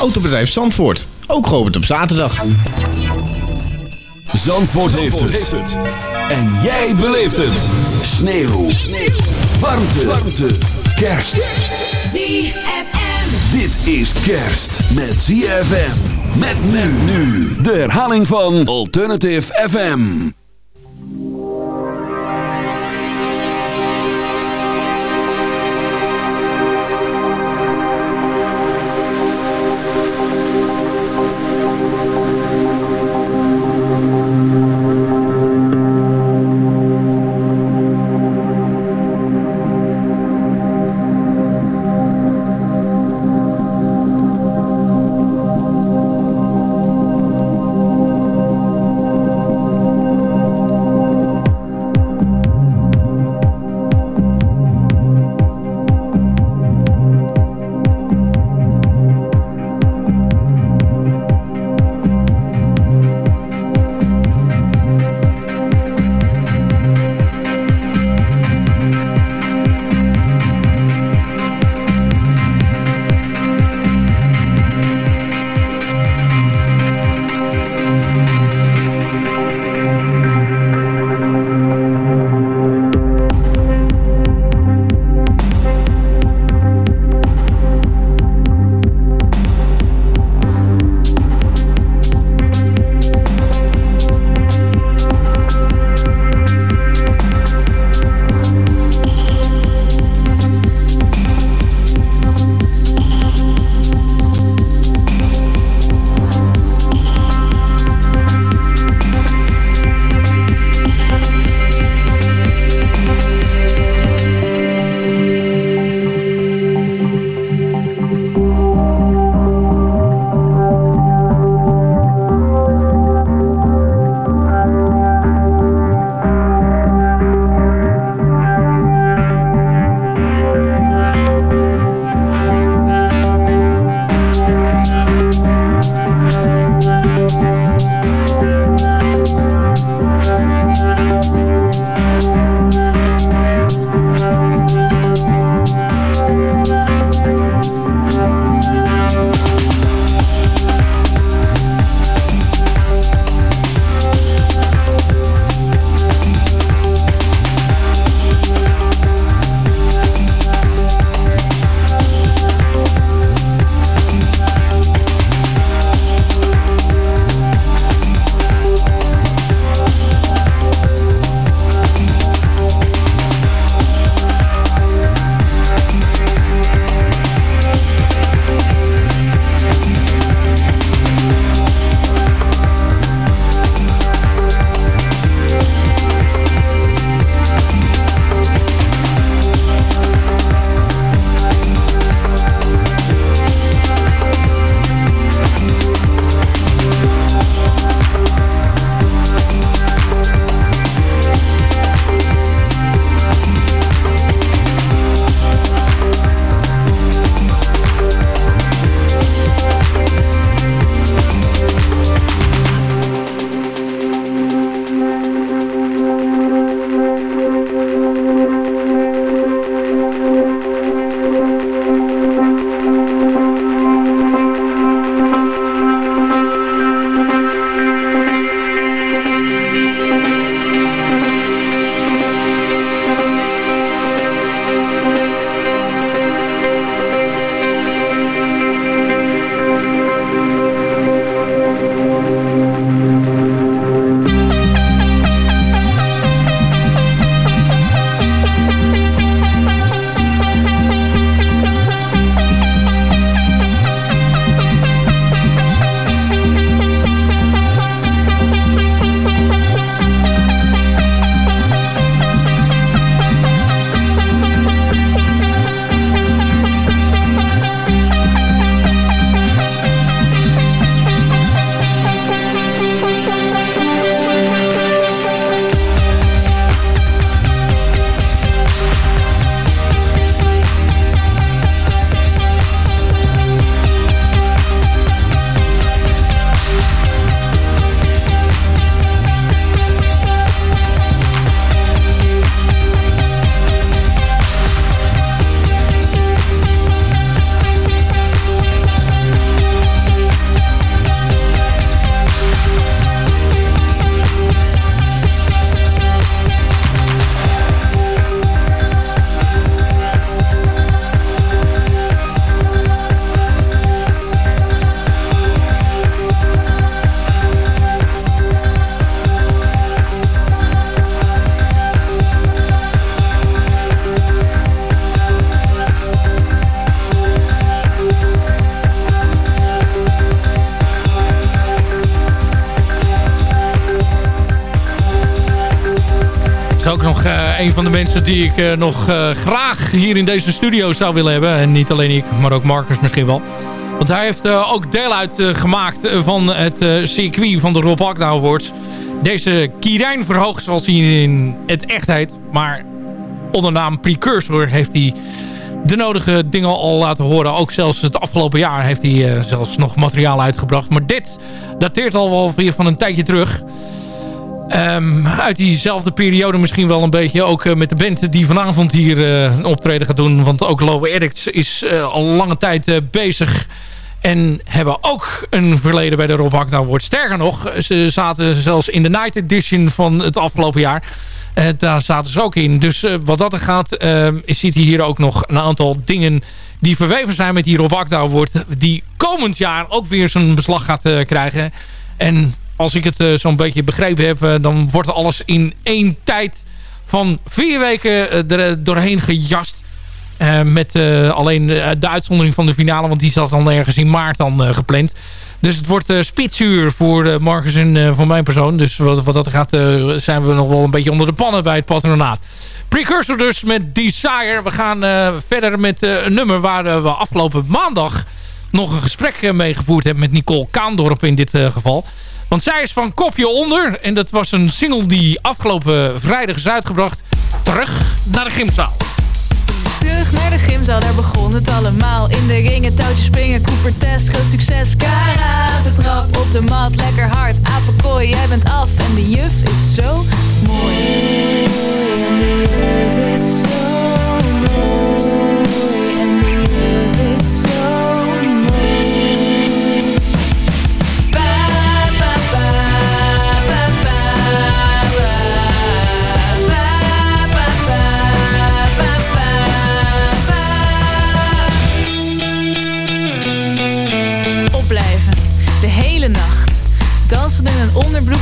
Autobedrijf Zandvoort, ook geopend op zaterdag. Zandvoort, heeft, het. En jij beleeft het. Sneeuw. Sneeuw. Warmte. Warmte. Kerst. ZFM. Dit is kerst met ZFM. Met men nu. De herhaling van Alternative FM. Een van de mensen die ik nog graag hier in deze studio zou willen hebben. En niet alleen ik, maar ook Marcus misschien wel. Want hij heeft ook deel uitgemaakt van het circuit van de Rob Agda Awards. Deze Kirijn Verhoog, zoals hij in het echt heet. Maar onder naam Precursor heeft hij de nodige dingen al laten horen. Ook zelfs het afgelopen jaar heeft hij zelfs nog materiaal uitgebracht. Maar dit dateert al wel weer van een tijdje terug. Um, uit diezelfde periode misschien wel een beetje. Ook uh, met de band die vanavond hier uh, een optreden gaat doen. Want ook Low Addicts is al lange tijd bezig. En hebben ook een verleden bij de Rob Hakna Award. Sterker nog, ze zaten zelfs in de Night Edition van het afgelopen jaar. Daar zaten ze ook in. Dus wat dat er gaat, uh, ziet hier ook nog een aantal dingen die verweven zijn met die Rob Akda wordt. Die komend jaar ook weer zijn beslag gaat krijgen. En als ik het zo'n beetje begrepen heb, dan wordt alles in één tijd van vier weken er doorheen gejast. met alleen de uitzondering van de finale, want die zat dan ergens in maart dan gepland. Dus het wordt spitsuur voor Marcus en voor mijn persoon. Dus wat, wat dat gaat zijn we nog wel een beetje onder de pannen bij het patronaat. Precursor dus met Desire. We gaan verder met een nummer waar we afgelopen maandag nog een gesprek mee gevoerd hebben met Nicole Kaandorp in dit geval. Want zij is van Kopje Onder. En dat was een single die afgelopen vrijdag is uitgebracht. Terug naar de gymzaal. Terug naar de gymzaal, daar begon het allemaal. In de ringen, touwtjes springen, Cooper test, groot succes. Karate trap op de mat, lekker hard. Apenkooi, jij bent af en de juf is zo mooi.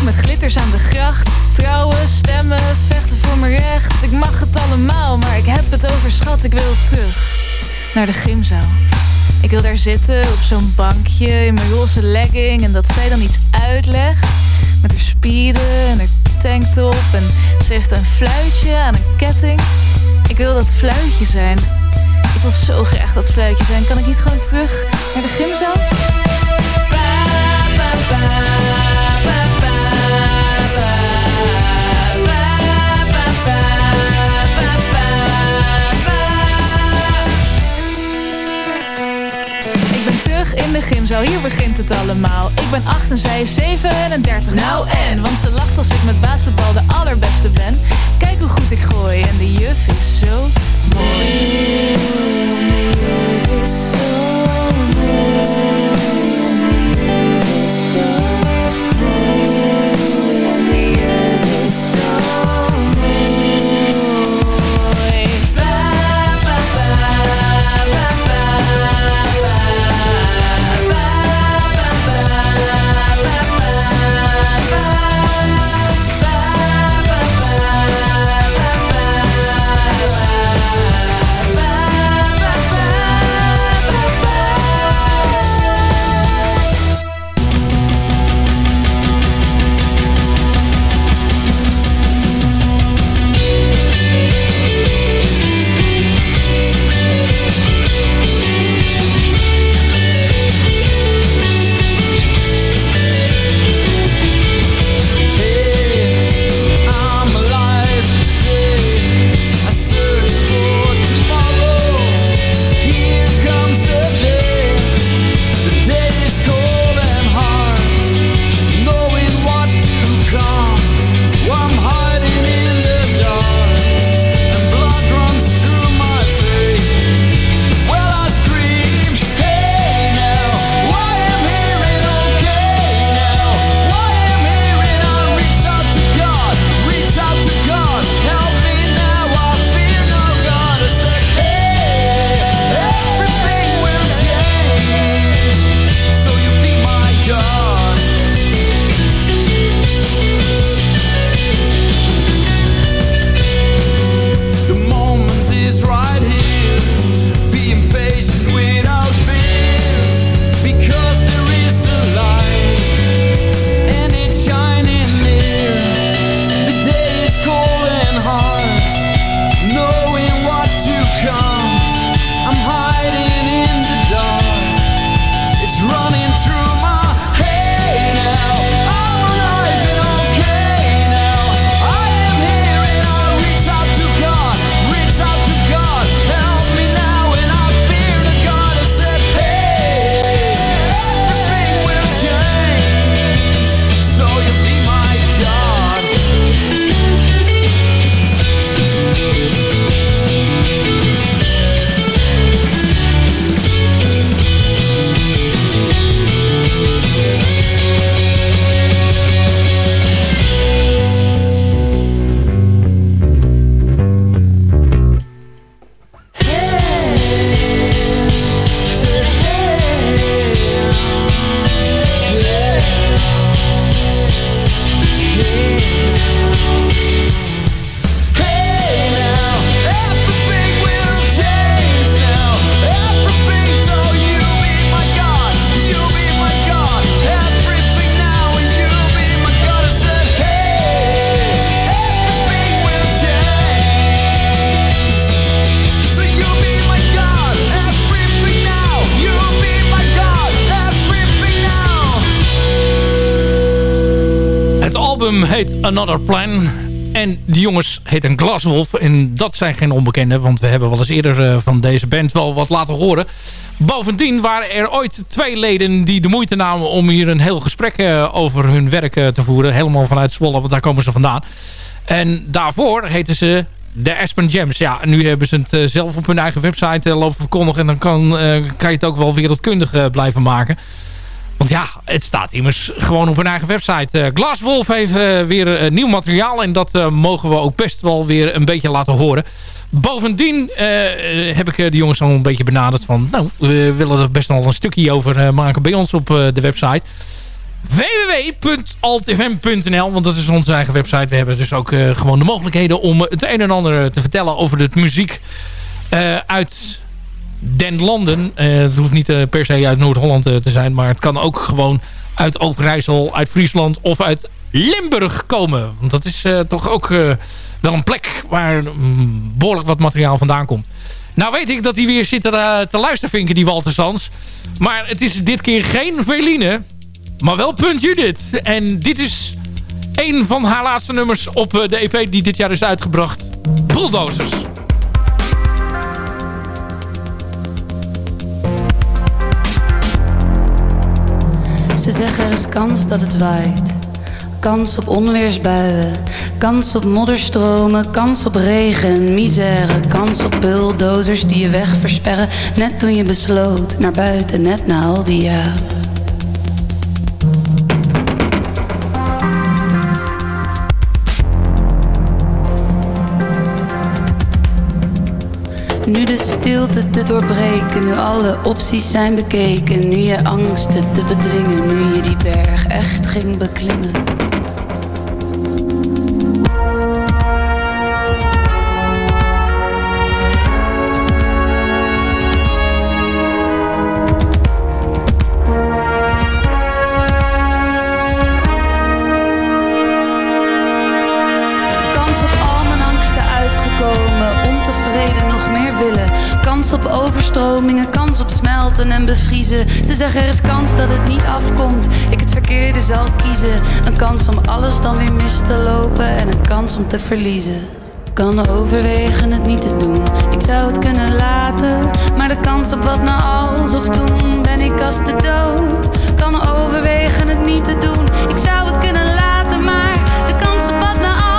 Met glitters aan de gracht. Trouwen, stemmen, vechten voor mijn recht. Ik mag het allemaal, maar ik heb het overschat. Ik wil terug naar de gymzaal. Ik wil daar zitten op zo'n bankje in mijn roze legging. En dat zij dan iets uitlegt. Met haar spieren en haar tanktop. En ze heeft een fluitje aan een ketting. Ik wil dat fluitje zijn. Ik wil zo graag dat fluitje zijn. Kan ik niet gewoon terug naar de gymzaal? De gymzaal, hier begint het allemaal. Ik ben 8 en zij is 37. Nou en, want ze lacht als ik met basketbal de allerbeste ben. Kijk hoe goed ik gooi en de juf is zo mooi. album Another Plan. En die jongens heten Glaswolf. En dat zijn geen onbekenden. Want we hebben wel eens eerder uh, van deze band wel wat laten horen. Bovendien waren er ooit twee leden die de moeite namen... om hier een heel gesprek uh, over hun werk uh, te voeren. Helemaal vanuit Zwolle, want daar komen ze vandaan. En daarvoor heten ze de Aspen Gems. Ja, nu hebben ze het zelf op hun eigen website lopen verkondigen. En dan kan, kan je het ook wel wereldkundig blijven maken. Want ja, het staat immers gewoon op hun eigen website. Uh, Glaswolf heeft uh, weer uh, nieuw materiaal. En dat mogen we ook best wel weer een beetje laten horen. Bovendien heb ik de jongens al een beetje benaderd van... Nou, we willen er best wel een stukje over maken bij ons op de website. www.altfm.nl Want dat is onze eigen website. We hebben dus ook gewoon de mogelijkheden om het een en ander te vertellen over de muziek uit den landen. Uh, het hoeft niet uh, per se uit Noord-Holland uh, te zijn. Maar het kan ook gewoon uit Overijssel, uit Friesland of uit Limburg komen. Want dat is toch ook wel een plek waar um, behoorlijk wat materiaal vandaan komt. Nou weet ik dat hij weer zit te, te luisteren, die Walter Sans. Maar het is dit keer geen Veline, maar wel Punt Judith. En dit is een van haar laatste nummers op de EP die dit jaar is uitgebracht. Bulldozers. Ze zeggen er is kans dat het waait. Kans op onweersbuien, kans op modderstromen, kans op regen en misère. Kans op bulldozers die je weg versperren, net toen je besloot naar buiten, net na al die jaren. Nu de stilte te doorbreken, nu alle opties zijn bekeken. Nu je angsten te bedwingen, nu je die berg echt ging beklimmen. Op overstromingen, kans op smelten en bevriezen. Ze zeggen er is kans dat het niet afkomt. Ik het verkeerde zal kiezen. Een kans om alles dan weer mis te lopen en een kans om te verliezen. Kan overwegen het niet te doen. Ik zou het kunnen laten, maar de kans op wat nou als of toen ben ik als de dood. Kan overwegen het niet te doen. Ik zou het kunnen laten, maar de kans op wat nou als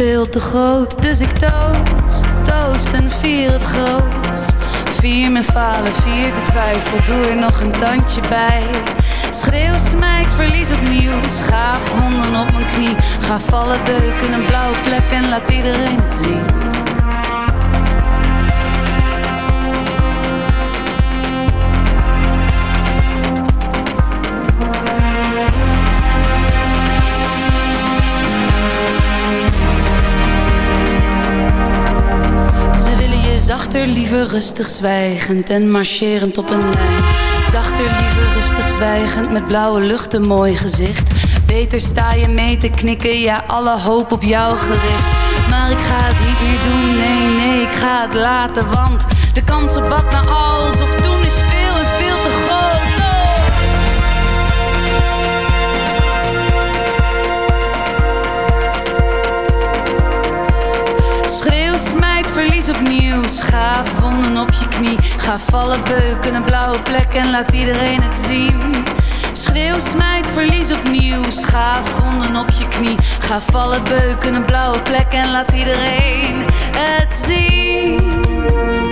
veel te groot, dus ik toast, toast en vier het groot. Vier mijn falen, vier de twijfel, doe er nog een tandje bij. Schreeuw, smijt, verlies opnieuw. Schaaf honden op mijn knie. Ga vallen, beuken, een blauwe plek en laat iedereen het zien. Zachter, liever rustig zwijgend en marcherend op een lijn. Zachter, liever rustig zwijgend met blauwe lucht, een mooi gezicht. Beter sta je mee te knikken, ja, alle hoop op jou gericht. Maar ik ga het niet meer doen, nee, nee, ik ga het laten, want de kans op wat nou als of doen is veel verlies opnieuw. Schaafwonden op je knie. Ga vallen, beuken, een blauwe plek en laat iedereen het zien. Schreeuw, smijt, verlies opnieuw. Schaafwonden op je knie. Ga vallen, beuken, een blauwe plek en laat iedereen het zien.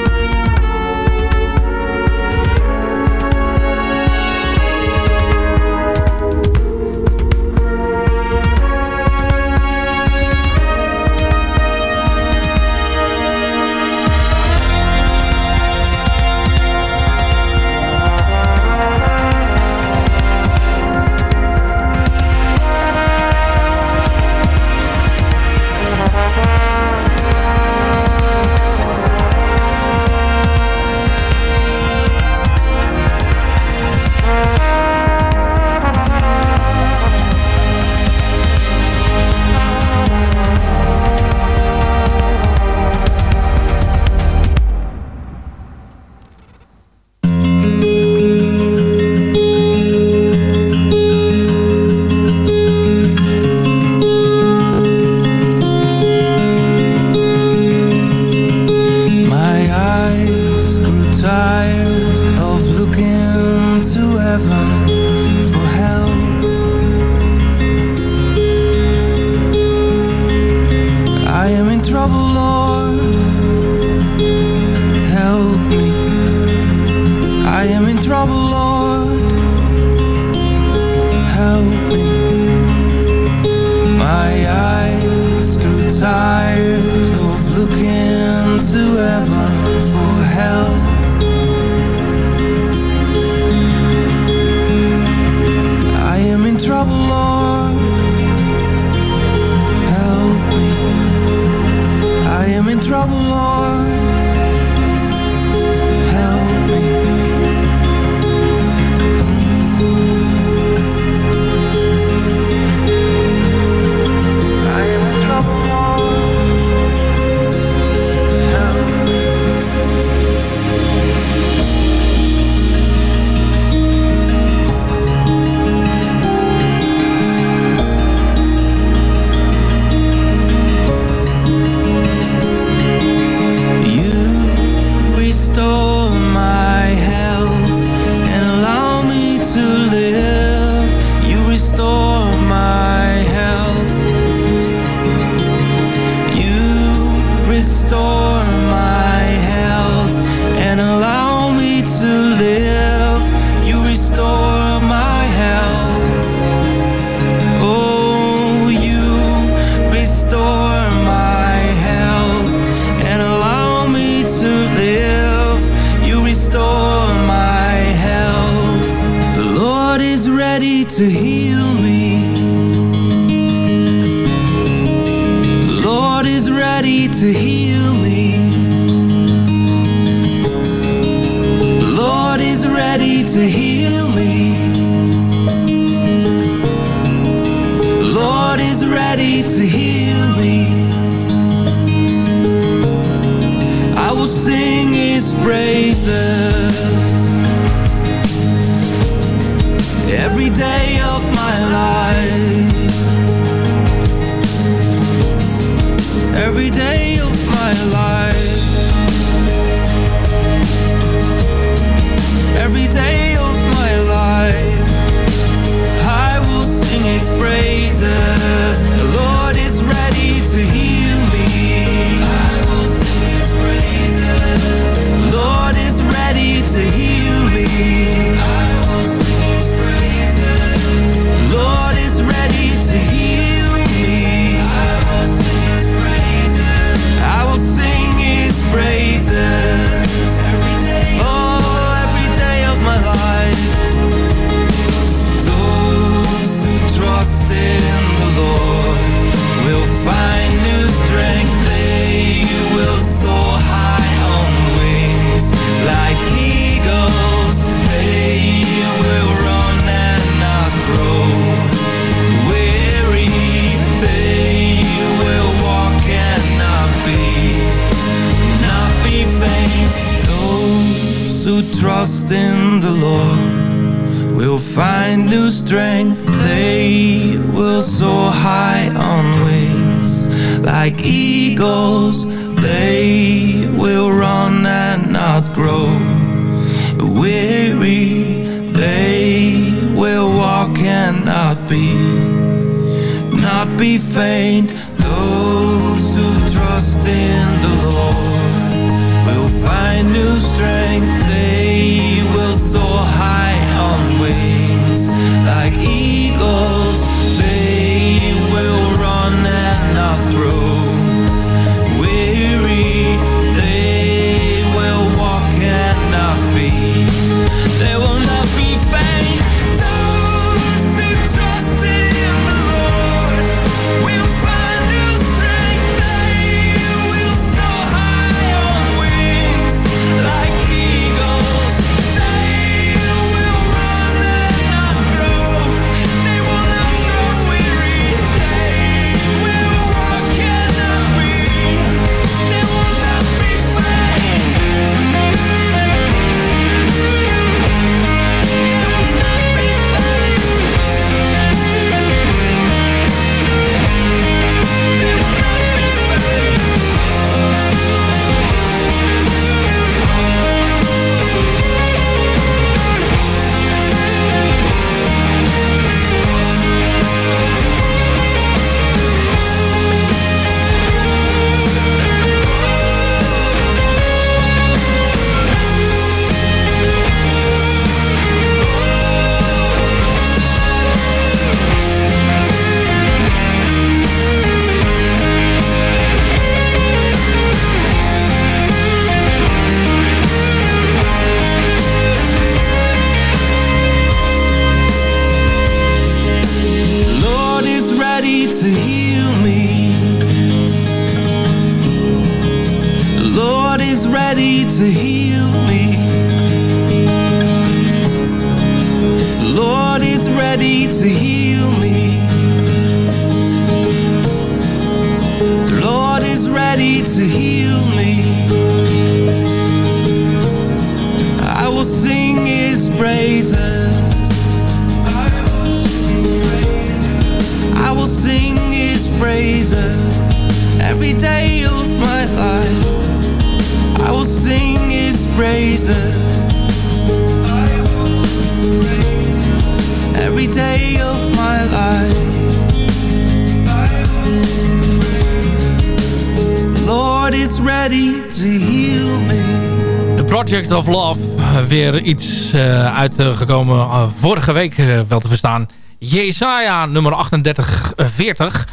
Weer iets uh, uitgekomen uh, vorige week uh, wel te verstaan. Jesaja nummer 3840.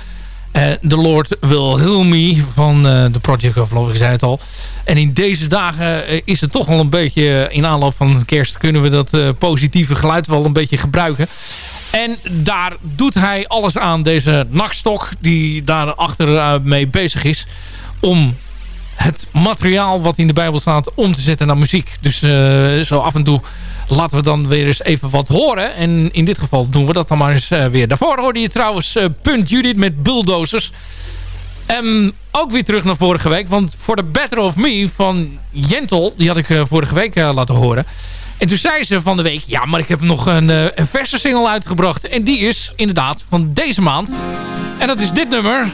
The Lord Will Heal Me van The Project of Love, ik zei het al. En in deze dagen is het toch wel een beetje... in aanloop van de kerst kunnen we dat positieve geluid wel een beetje gebruiken. En daar doet hij alles aan, deze nakstok die daar achter mee bezig is... om het materiaal wat in de Bijbel staat om te zetten naar muziek. Dus uh, zo af en toe laten we dan weer eens even wat horen. En in dit geval doen we dat dan maar eens uh, weer. Daarvoor hoorde je trouwens uh, Punt Judith met Bulldozers. Um, ook weer terug naar vorige week. Want voor The Better of Me van Jentel, die had ik vorige week laten horen. En toen zei ze van de week, ja maar ik heb nog een, een verse single uitgebracht. En die is inderdaad van deze maand. En dat is dit nummer...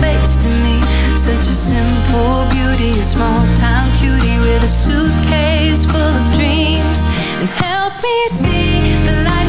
face to me. Such a simple beauty, a small town cutie with a suitcase full of dreams. And help me see the light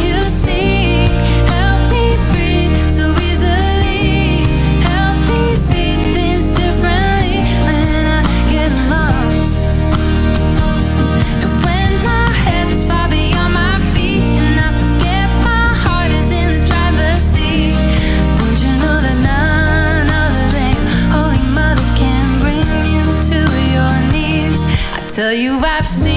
tell you I've seen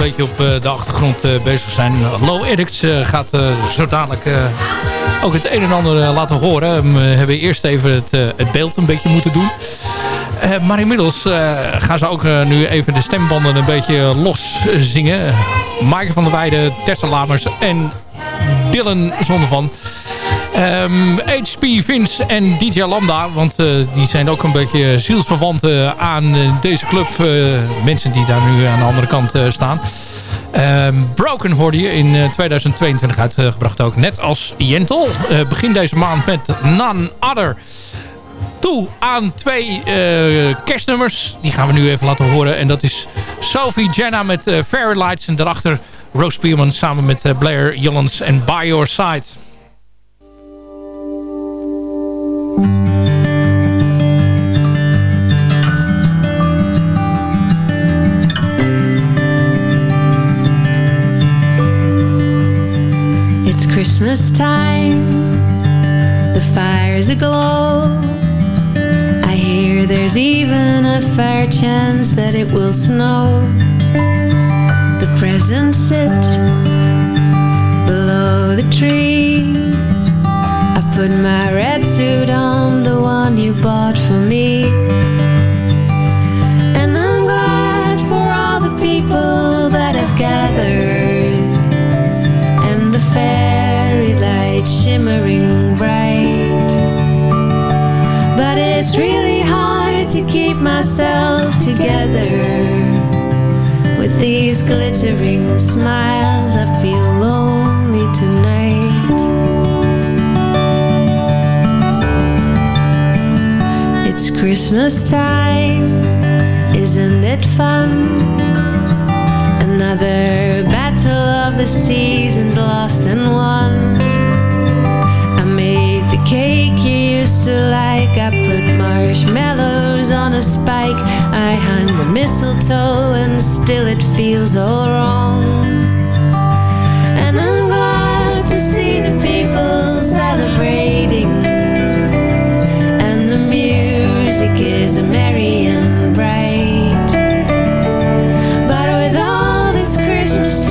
beetje op de achtergrond bezig zijn. Low Addicts gaat zo dadelijk ook het een en ander laten horen. We hebben eerst even het, het beeld een beetje moeten doen. maar inmiddels gaan ze ook nu even de stembanden een beetje los zingen. Maaike van der Weijden, Tessa Lamers en Dylan Zonnevan. Um, ehm, HP Vince en DJ Lambda. Want uh, die zijn ook een beetje zielsverwanten aan uh, deze club. Mensen die daar nu aan de andere kant staan. Um, Broken hoorde je in 2022 uitgebracht ook. Net als Jentel. begin deze maand met None Other. Toe aan twee kerstnummers. Die gaan we nu even laten horen. En dat is Sophie Jenna met Fairy Lights. En daarachter Rose Spearman samen met Blair Jollens en By Your Side. Christmas time, the fire's aglow. I hear there's even a fair chance that it will snow. The presents sit below the tree I put my red suit on, the one you bought for me. And I'm glad for all the people that have gathered, fairy shimmering bright. But it's really hard to keep myself together with these glittering smiles. I feel lonely tonight. It's Christmas time, isn't it fun? Another battle of the seasons lost and won. Cake you used to like. I put marshmallows on a spike. I hung the mistletoe, and still it feels all wrong. And I'm glad to see the people celebrating And the music is merry and bright. But with all this Christmas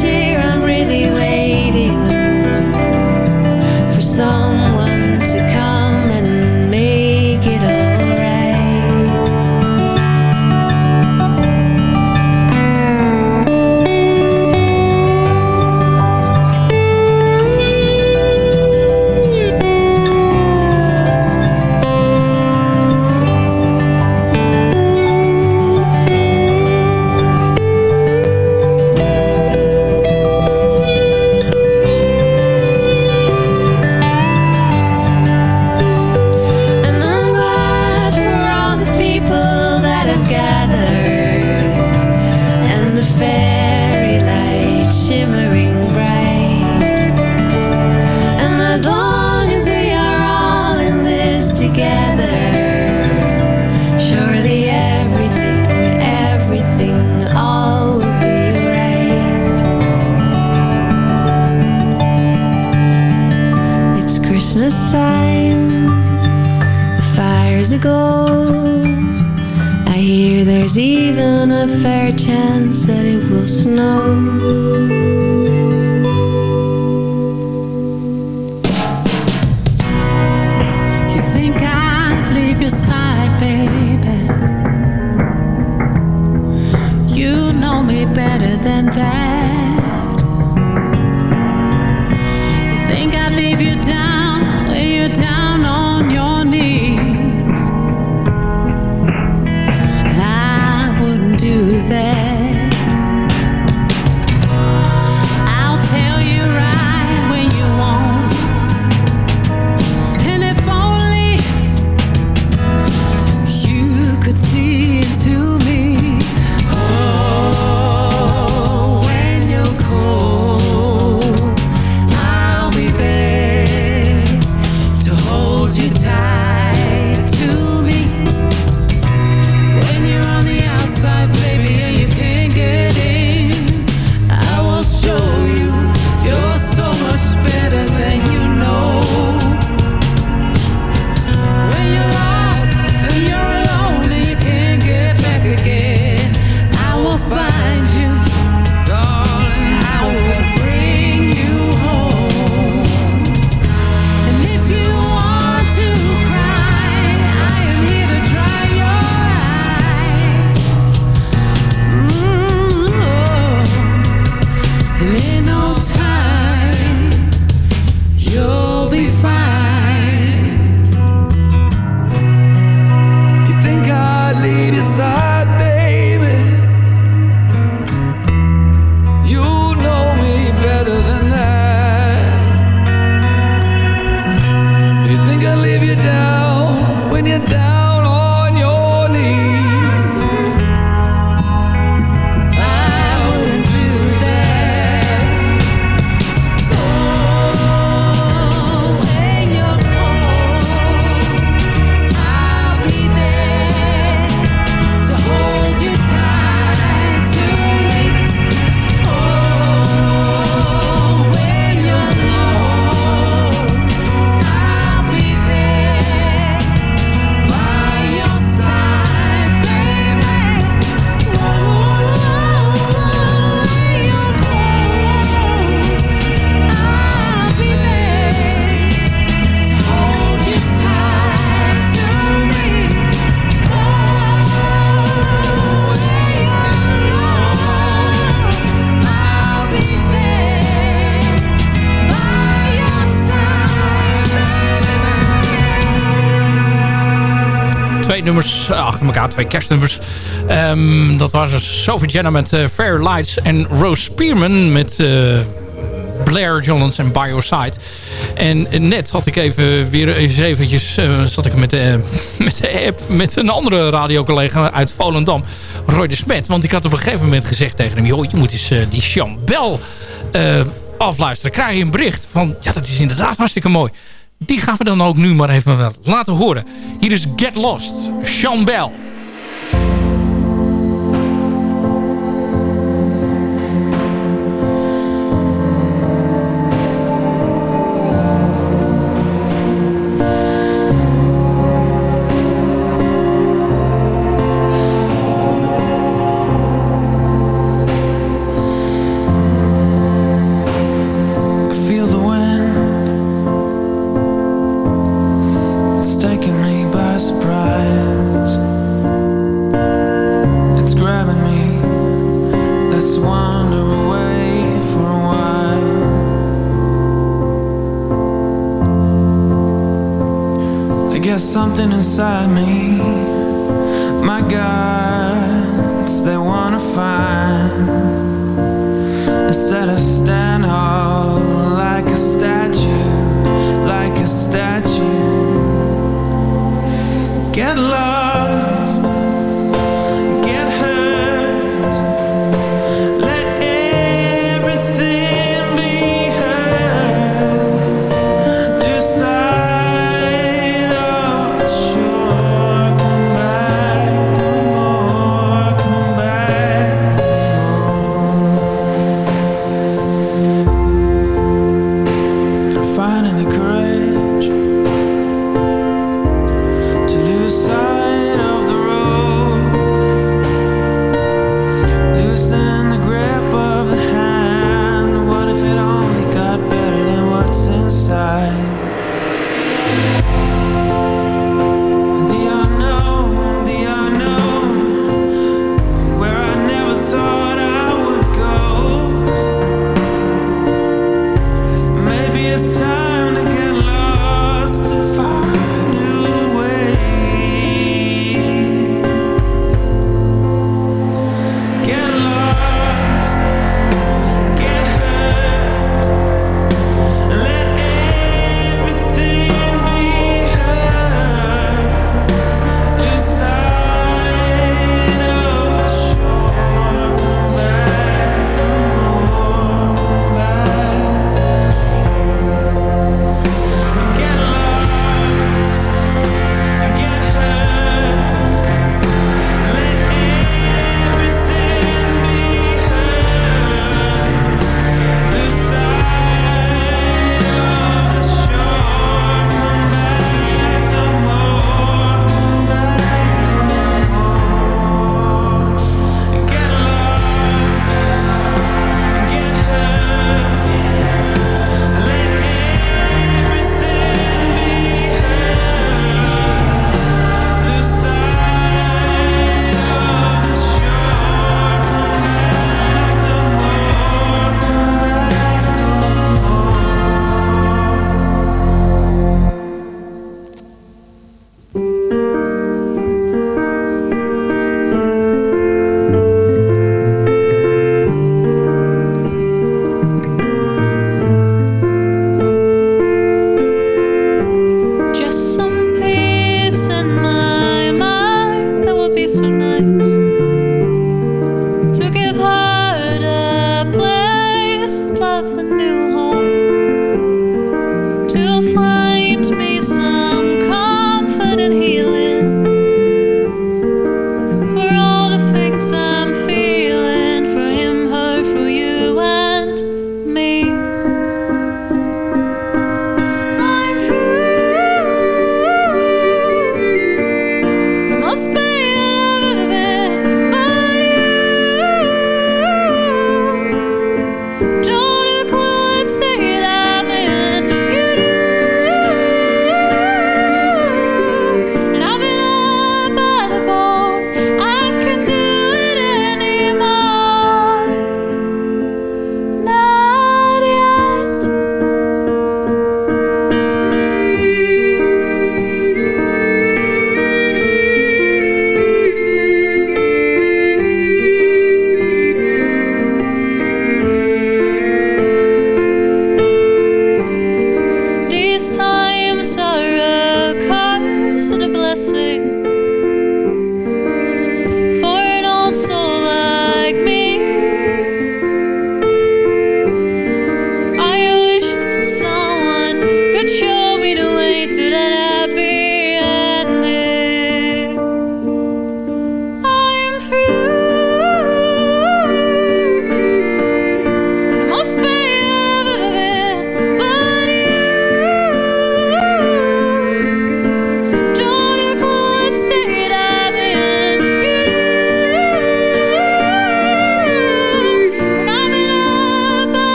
twee nummers achter elkaar, twee kerstnummers. Um, dat was Sophie Jenna met Fair Lights en Rose Spearman met... Blair Jones en Bioside. En net had ik even weer eens eventjes... Zat ik met de, met de app met een andere radiocollega uit Volendam. Roy de Smet. Want ik had op een gegeven moment gezegd tegen hem... joh, je moet eens die Chambel uh, afluisteren. Krijg je een bericht van... ja, dat is inderdaad hartstikke mooi. Die gaan we dan ook nu maar even laten horen. Hier is Get Lost, Chambel. finding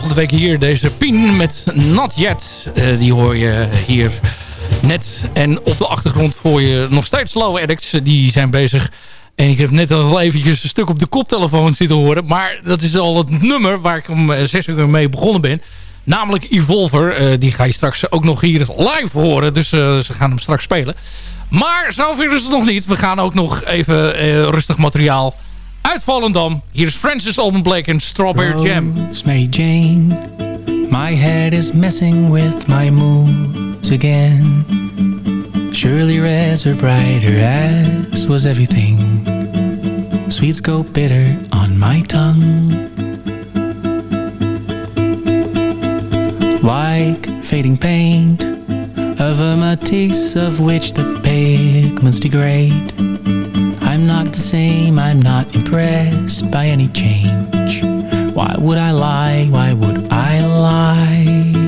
volgende week hier. Deze Pien met Not Yet. die hoor je hier net. En op de achtergrond hoor je nog steeds Slow Addicts. Die zijn bezig. En ik heb net al eventjes een stuk op de koptelefoon zitten horen. Maar dat is al het nummer waar ik om zes uur mee begonnen ben. Namelijk Evolver. die ga je straks ook nog hier live horen. Dus ze gaan hem straks spelen. Maar zover is het nog niet. We gaan ook nog even rustig materiaal uit Volendam. Hier is Francis Alban Blake en Strawberry Jam. Rosemary Jane, my head is messing with my moods again. Surely reds are brighter as was everything. Sweets go bitter on my tongue. Like fading paint of a Matisse of which the pigments degrade. I'm not the same, I'm not impressed by any change. Why would I lie? Why would I lie?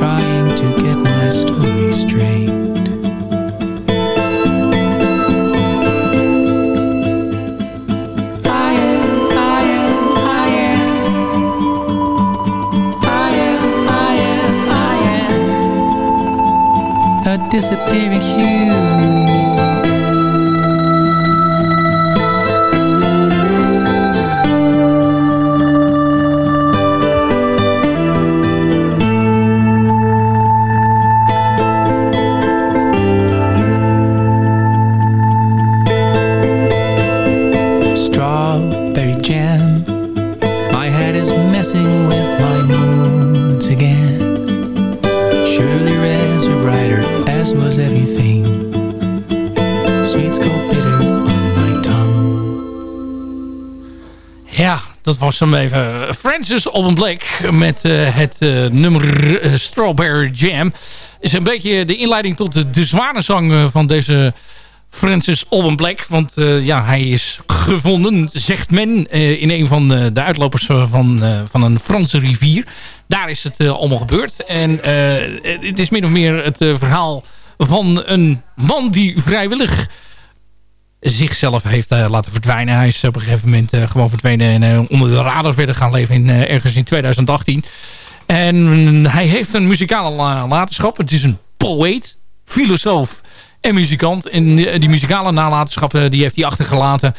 trying to get my story straight. disappearing hue hem even. Francis Alban Blake met eh, het eh, nummer eh, Strawberry Jam. Is een beetje de inleiding tot de, de zwanenzang eh, van deze Francis Alban Blake. Want ja, hij is gevonden, zegt men, in een van de uitlopers van, van een Franse rivier. Daar is het allemaal gebeurd. En het is min of meer het verhaal van een man die vrijwillig zichzelf heeft eh, laten verdwijnen. Hij is op een gegeven moment eh, gewoon verdwenen en eh, onder de radar verder gaan leven in, ergens in 2018. En hij heeft een muzikale nalatenschap. Het is een poëet, filosoof en muzikant. En die, muzikale nalatenschap die heeft hij achtergelaten.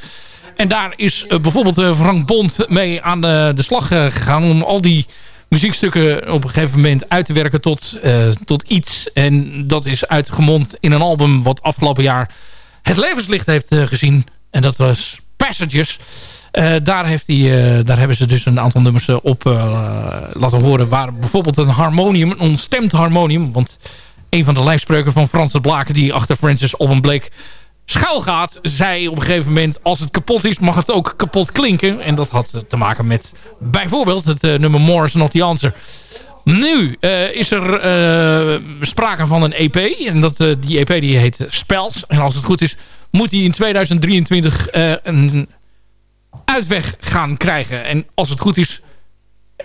En daar is bijvoorbeeld Frank Bond mee aan de, de slag gegaan... om al die muziekstukken op een gegeven moment uit te werken tot, tot iets. En dat is uitgemond in een album wat afgelopen jaar het levenslicht heeft eh, gezien. En dat was Passages. Eh, daar, heeft eh, daar hebben ze dus een aantal nummers op laten horen. Waar bijvoorbeeld een harmonium, een onstemd harmonium. Want een van de lijfspreuken van Frans de Blaken... die achter Francis Alban Blake schuil gaat... zei op een gegeven moment... als het kapot is, mag het ook kapot klinken. En dat had te maken met bijvoorbeeld het nummer More is not the answer. Nu eh, is er eh, sprake van een EP. En dat, eh, die EP die heet Spels. En als het goed is, moet die in 2023 eh, een uitweg gaan krijgen. En als het goed is,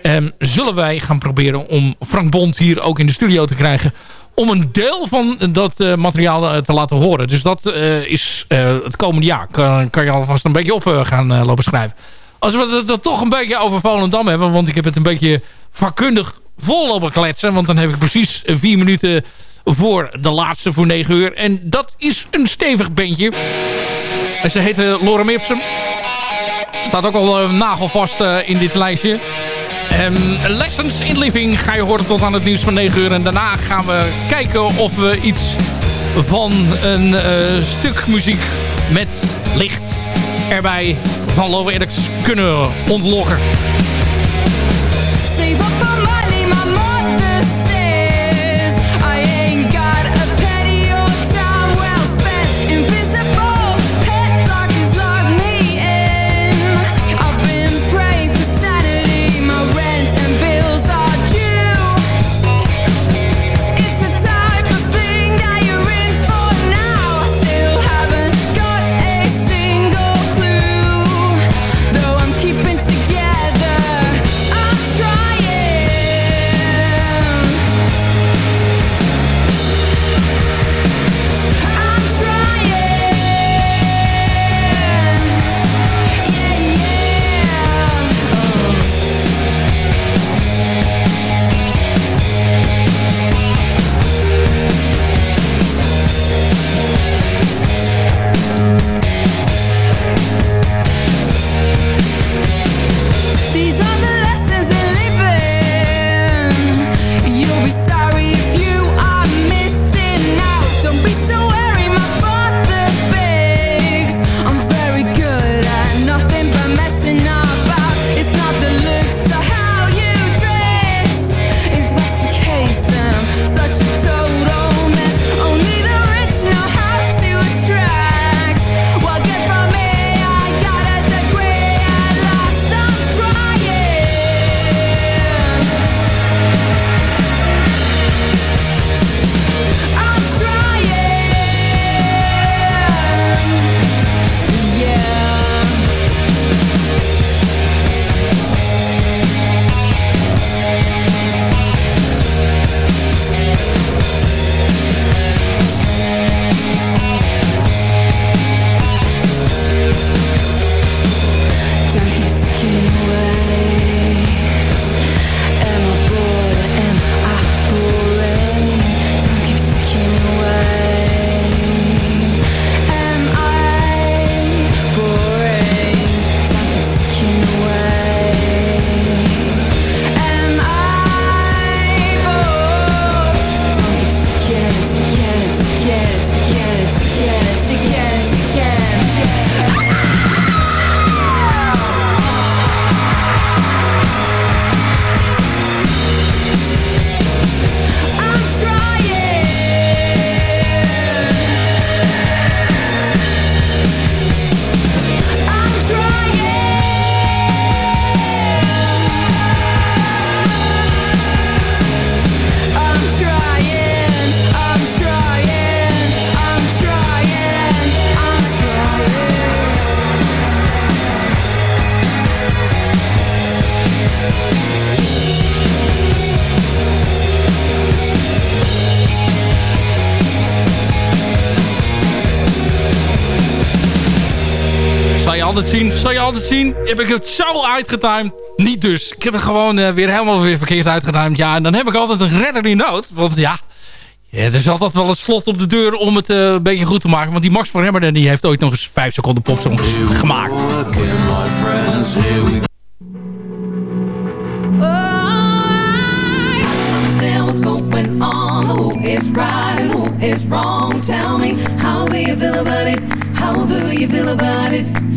ehm, zullen wij gaan proberen om Frank Bond hier ook in de studio te krijgen. om een deel van dat materiaal te laten horen. Dus dat is het komende jaar. Kan, kan je alvast een beetje op gaan lopen schrijven. Als we het er toch een beetje over Volendam hebben... want ik heb het een beetje vakkundig vol lopen kletsen... want dan heb ik precies vier minuten voor de laatste voor negen uur. En dat is een stevig bandje. En ze heet Lorem Ipsum. Staat ook al nagelvast in dit lijstje. Lessons in Living ga je horen tot aan het nieuws van 9 uur. En daarna gaan we kijken of we iets van een uh, stuk muziek met licht erbij van Lowe Eriks kunnen ontloggen. Altijd zien. Zal je altijd zien. Heb ik het zo uitgetimed. Niet dus. Ik heb het gewoon uh, weer helemaal weer verkeerd uitgetimed. Ja, en dan heb ik altijd een redder in nood. Want ja, ja, er is altijd wel een slot op de deur om het uh, een beetje goed te maken. Want die Max van Remmeren die heeft ooit nog eens 5 seconden popsongs gemaakt. it? How do you feel about it?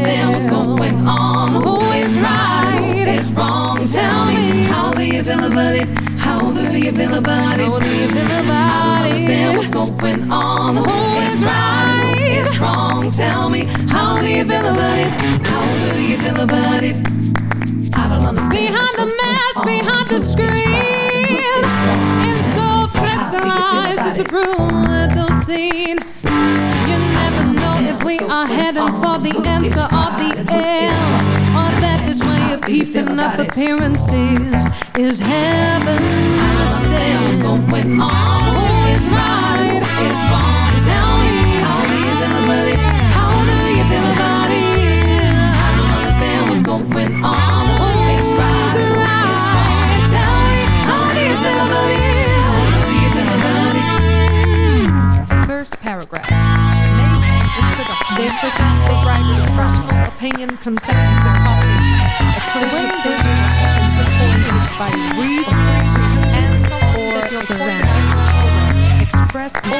I don't understand what's going on. Who is right? Who is wrong? Tell me, how do you feel about it? How do you feel about it? How do you feel about it? Understand what's going on? Who is right? Who is wrong? Tell me, how do you feel about it? How do you feel about it? I don't understand. Behind the mask, behind the screen, it's so threats and lies. It's a brutal scene. We are heading for the answer or the end, or that this way of keeping up appearances is heaven. I understand what's going on. Who is right? They present the writer's personal opinion concerning the topic. Explanation and supported by reasons and. Express or the opposing